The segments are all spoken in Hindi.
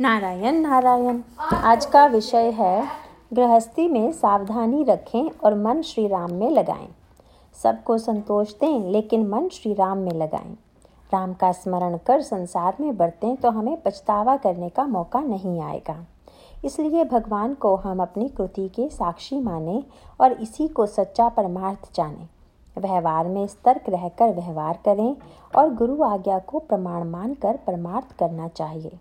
नारायण नारायण। आज का विषय है, गृहस्थी में सावधानी रखें और मन श्री राम में लगाएँ। सबको संतोष दें, लेकिन मन श्री राम में लगाएँ। राम का स्मरण कर संसार में बढ़ते तो हमें पछतावा करने का मौका नहीं आएगा। इसलिए भगवान को हम अपनी कृति के साक्षी माने और इसी को सच्चा परमार्थ जाने। व्यवहार में सतर्क रहकर व्यवहार करें और गुरु आज्ञा को प्रमाण मानकर परमार्थ करना चाहिए।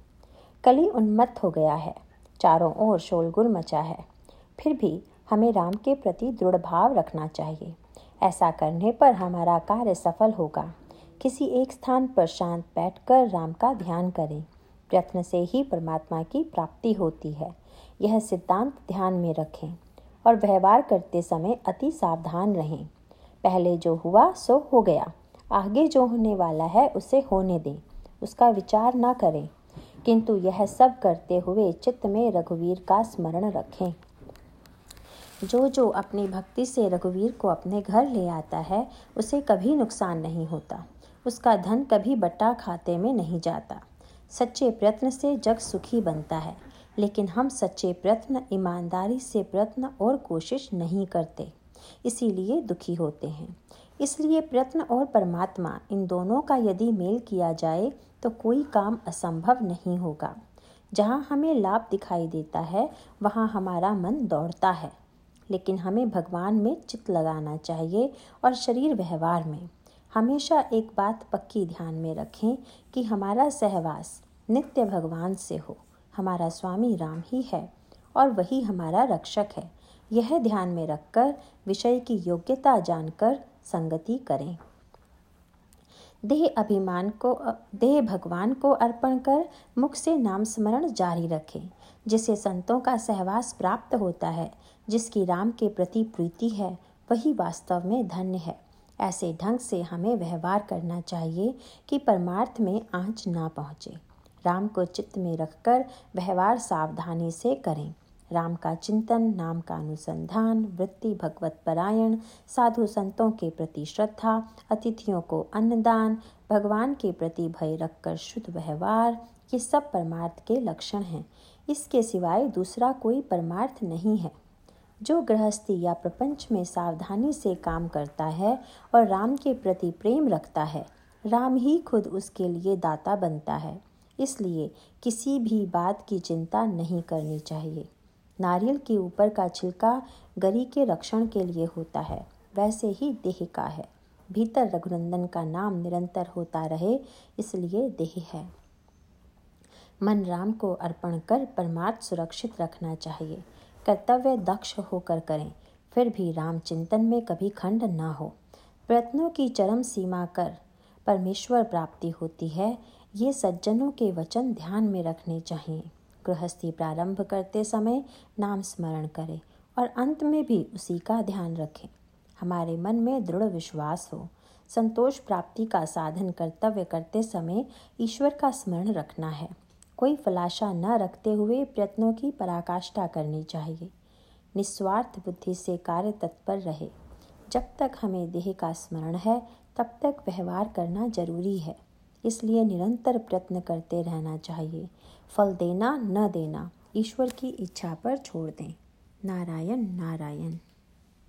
कली उन्मत्त हो गया है। चारों ओर शोलगुल मचा है। फिर भी हमें राम के प्रति दृढ़ भाव रखना चाहिए। ऐसा करने पर हमारा कार्य सफल होगा। किसी एक स्थान पर शांत बैठकर राम का ध्यान करें। प्रयत्न से ही परमात्मा की प्राप्ति होती है। यह सिद्धांत ध्यान में रखें और व्यवहार करते समय अति सावधान रहें। पहले जो हुआ, सो हो गया। आगे जो होने वाला है, उसे होने दें। उसका विचार ना करें। किंतु यह सब करते हुए चित्त में रघुवीर का स्मरण रखें। जो जो अपनी भक्ति से रघुवीर को अपने घर ले आता है, उसे कभी नुकसान नहीं होता। उसका धन कभी बट्टा खाते में नहीं जाता। सच्चे प्रयत्न से जग सुखी बनता है, लेकिन हम सच्चे प्रयत्न, ईमानदारी से प्रयत्न और कोशिश नहीं करते, इसीलिए दुखी होते हैं। इसलिए प्रयत्न और परमात्मा इन दोनों का यदि मेल किया जाए तो कोई काम असंभव नहीं होगा। जहाँ हमें लाभ दिखाई देता है, वहाँ हमारा मन दौड़ता है। लेकिन हमें भगवान में चित लगाना चाहिए और शरीर व्यवहार में। हमेशा एक बात पक्की ध्यान में रखें कि हमारा सहवास नित्य भगवान से हो। हमारा स्वामी राम ही है और वही हमारा रक्षक है। यह ध्यान में रखकर, विषय की योग्यता जानकर संगति करें। देह अभिमान को, देह भगवान को अर्पण कर मुख से नाम स्मरण जारी रखें जिसे संतों का सहवास प्राप्त होता है, जिसकी राम के प्रति प्रीति है, वही वास्तव में धन्य है। ऐसे ढंग से हमें व्यवहार करना चाहिए कि परमार्थ में आँच ना पहुँचे। राम को चित्त में रखकर व्यवहार सावधानी से करें। राम का चिंतन, नाम का अनुसंधान, वृत्ति, भगवत परायण, साधु संतों के प्रति श्रद्धा, अतिथियों को अन्नदान, भगवान के प्रति भय रखकर शुद्ध व्यवहार, ये सब परमार्थ के लक्षण हैं। इसके सिवाय दूसरा कोई परमार्थ नहीं है। जो गृहस्थी या प्रपंच में सावधानी से काम करता है और राम के प्रति प्रेम रखता है, राम ही खुद उसके लिए दाता बनता है। इसलिए किसी भी बात की चिंता नहीं करनी चाहिए। नारियल के ऊपर का छिलका गरी के रक्षण के लिए होता है, वैसे ही देह का है। भीतर रघुनंदन का नाम निरंतर होता रहे, इसलिए देह है। मन राम को अर्पण कर परमार्थ सुरक्षित रखना चाहिए। कर्तव्य दक्ष होकर करें, फिर भी राम चिंतन में कभी खंड ना हो। प्रयत्नों की चरम सीमा कर परमेश्वर प्राप्ति होती है, ये सज्जनों के वचन ध्यान में रखने चाहिए। गृहस्थी प्रारंभ करते समय नाम स्मरण करें और अंत में भी उसी का ध्यान रखें। हमारे मन में दृढ़ विश्वास हो। संतोष प्राप्ति का साधन कर्तव्य करते समय ईश्वर का स्मरण रखना है। कोई फलाशा न रखते हुए प्रयत्नों की पराकाष्ठा करनी चाहिए। निस्वार्थ बुद्धि से कार्य तत्पर रहे। जब तक हमें देह का स्मरण है, तब तक व्यवहार करना ज़रूरी है। इसलिए निरंतर प्रयत्न करते रहना चाहिए। फल देना, न देना, ईश्वर की इच्छा पर छोड़ दें। नारायण नारायण।